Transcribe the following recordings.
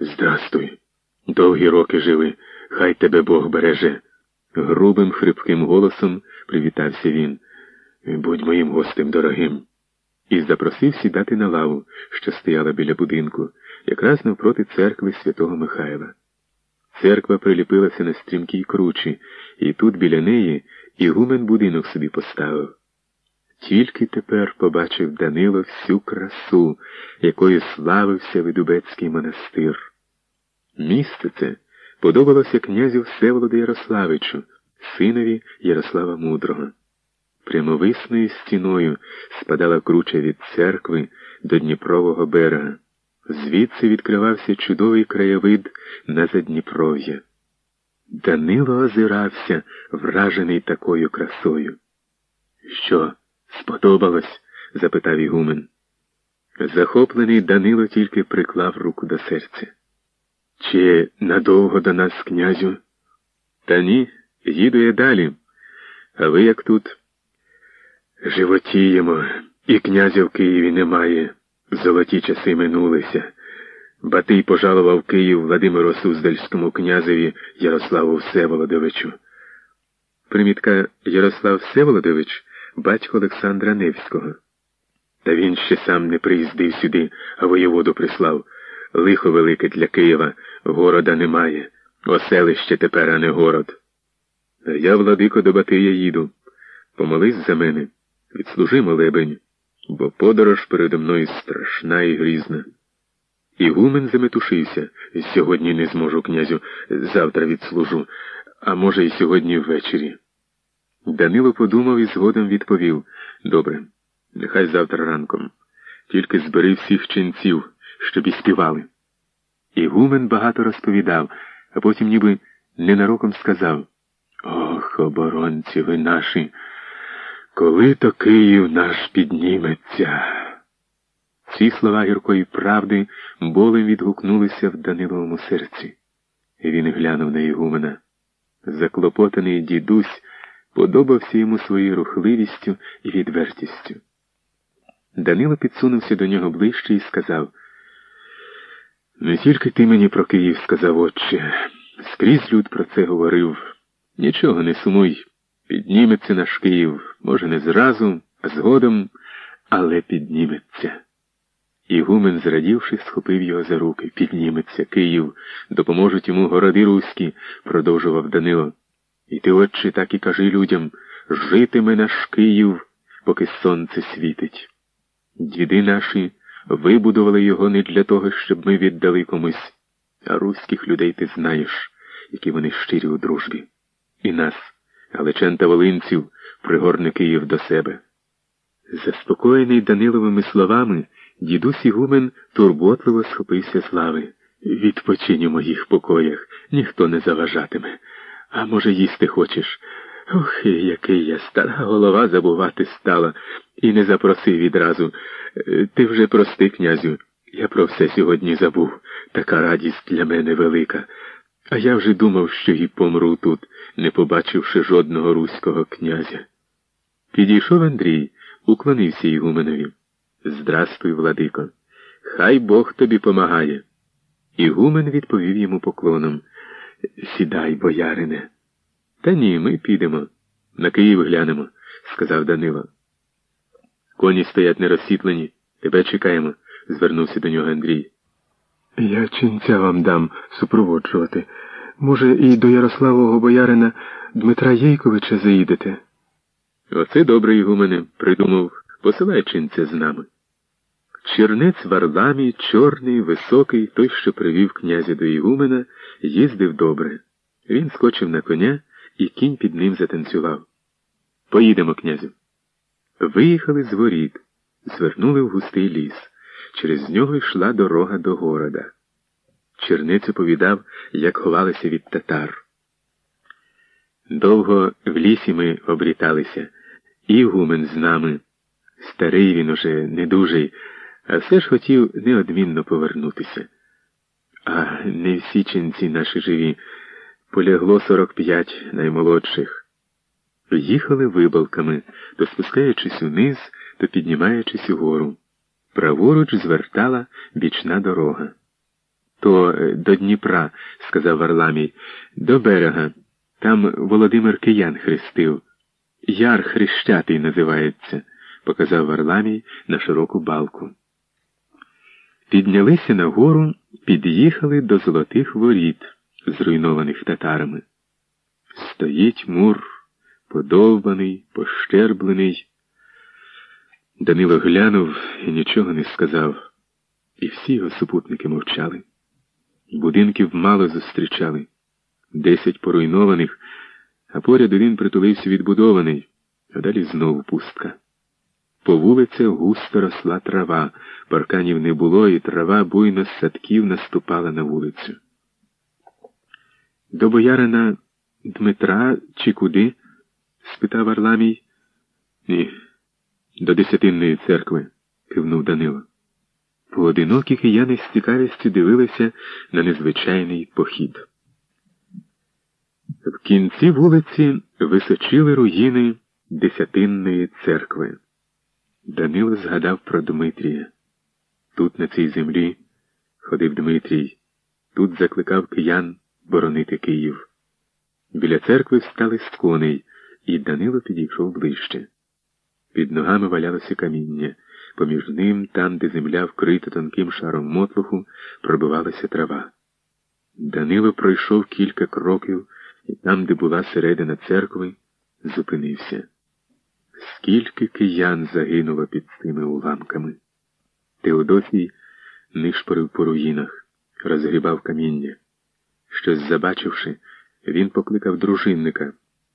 Здрастуй. Довгі роки живи, хай тебе Бог береже. Грубим, хрипким голосом привітався він. Будь моїм гостем дорогим. І запросив сідати на лаву, що стояла біля будинку, якраз навпроти церкви святого Михайла. Церква приліпилася на стрімкій кручі, і тут біля неї ігумен будинок собі поставив. Тільки тепер побачив Данило всю красу, якою славився Видубецький монастир. Місце це подобалося князю Всеволоду Ярославичу, синові Ярослава Мудрого. Прямовисною стіною спадала круча від церкви до Дніпрового берега. Звідси відкривався чудовий краєвид на Задніпров'я. Данило озирався, вражений такою красою. Що, сподобалось? запитав Ігумен. Захоплений Данило тільки приклав руку до серця. Чи надовго до нас, князю? Та ні, їду я далі. А ви як тут? Животіємо, і князя в Києві немає. Золоті часи минулися. Батий пожалував Київ Владимиру Суздальському князеві Ярославу Всеволодовичу. Примітка Ярослав Всеволодович батько Олександра Невського. Та він ще сам не приїздив сюди, а воєводу прислав. Лихо велике для Києва, города немає. Оселище тепер, а не город. А я, владико, до Батия їду. Помолись за мене, відслужи молебень, бо подорож передо мною страшна і грізна. Ігумен заметушився. Сьогодні не зможу, князю, завтра відслужу, а може, і сьогодні ввечері. Данило подумав і згодом відповів добре, нехай завтра ранком. Тільки збери всіх ченців, щоб і співали. Ігумен багато розповідав, а потім ніби ненароком сказав Ох, оборонці ви наші, коли то Київ наш підніметься. Ці слова гіркої правди болем відгукнулися в Даниловому серці. Він глянув на Ігумена. Заклопотаний дідусь подобався йому своєю рухливістю і відвертістю. Данило підсунувся до нього ближче і сказав не тільки ти мені про Київ сказав, отче, скрізь люд про це говорив. Нічого не сумуй. Підніметься наш Київ, може, не зразу, а згодом, але підніметься. Ігумен, зрадівши, схопив його за руки. Підніметься Київ, допоможуть йому городи руські, продовжував Данило. І ти, отче, так і кажи людям житиме наш Київ, поки сонце світить. Діди наші вибудували його не для того, щоб ми віддали комусь, а руських людей ти знаєш, які вони щирі у дружбі. І нас, галичан та волинців, пригорне Київ до себе. Заспокоєний Даниловими словами, дідусь Ігумен турботливо схопився слави. Відпочинь у моїх покоях, ніхто не заважатиме. А може, їсти хочеш? Ох, який я стара голова забувати стала, і не запросив відразу. Е, ти вже прости, князю. Я про все сьогодні забув. Така радість для мене велика. А я вже думав, що і помру тут, не побачивши жодного руського князя. Підійшов Андрій, уклонився Ігуменові. Здрастуй, владико. Хай Бог тобі помагає. Ігумен відповів йому поклоном. Сідай, боярине. Та ні, ми підемо. На Київ глянемо, сказав Данило. Коні стоять нерозсвітлені. Тебе чекаємо, звернувся до нього Андрій. Я ченця вам дам супроводжувати. Може, і до Ярославового боярина Дмитра Єйковича заїдете? Оце добре Ігумене, придумав, посилай чинця з нами. Чернець Варламій, чорний, високий, той, що привів князя до Ігумена, їздив добре. Він скочив на коня, і кінь під ним затанцював. Поїдемо, князю. Виїхали з воріт, звернули в густий ліс. Через нього йшла дорога до города. Черниця повідав, як ховалися від татар. Довго в лісі ми обріталися, і гумен з нами. Старий він уже недужий, а все ж хотів неодмінно повернутися. А не всі ченці наші живі, полягло сорок п'ять наймолодших. Їхали вибалками, то спускаючись униз, то піднімаючись угору. Праворуч звертала бічна дорога. То е, до Дніпра, сказав Варламій, до берега. Там Володимир Киян хрестив. Яр Хрещатий називається, показав Варламій на широку балку. Піднялися на гору, під'їхали до золотих воріт, зруйнованих татарами. Стоїть мур, подовбаний, пощерблений. Данило глянув і нічого не сказав, і всі його супутники мовчали. Будинків мало зустрічали, десять поруйнованих, а поряд один притулився відбудований, а далі знову пустка. По вулицях густо росла трава, парканів не було, і трава буйно з садків наступала на вулицю. До боярина Дмитра чи куди? спитав Арламій. Ні, до Десятинної церкви, кивнув Данило. Поодинокі кияни з цікавістю дивилися на незвичайний похід. В кінці вулиці височили руїни Десятинної церкви. Данило згадав про Дмитрія. Тут, на цій землі, ходив Дмитрій, тут закликав киян боронити Київ. Біля церкви встали з коней, і Данило підійшов ближче. Під ногами валялося каміння. Поміж ним, там, де земля вкрита тонким шаром мотлуху, пробивалася трава. Данило пройшов кілька кроків і там, де була середина церкви, зупинився. Скільки киян загинуло під цими уламками. Теодосій нишпорив по руїнах, розгрібав каміння. Щось забачивши, він покликав дружинника,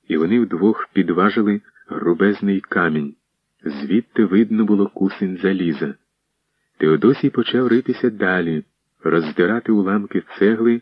і вони вдвох підважили грубезний камінь. Звідти видно було кусень заліза. Теодосій почав ритися далі, роздирати уламки цегли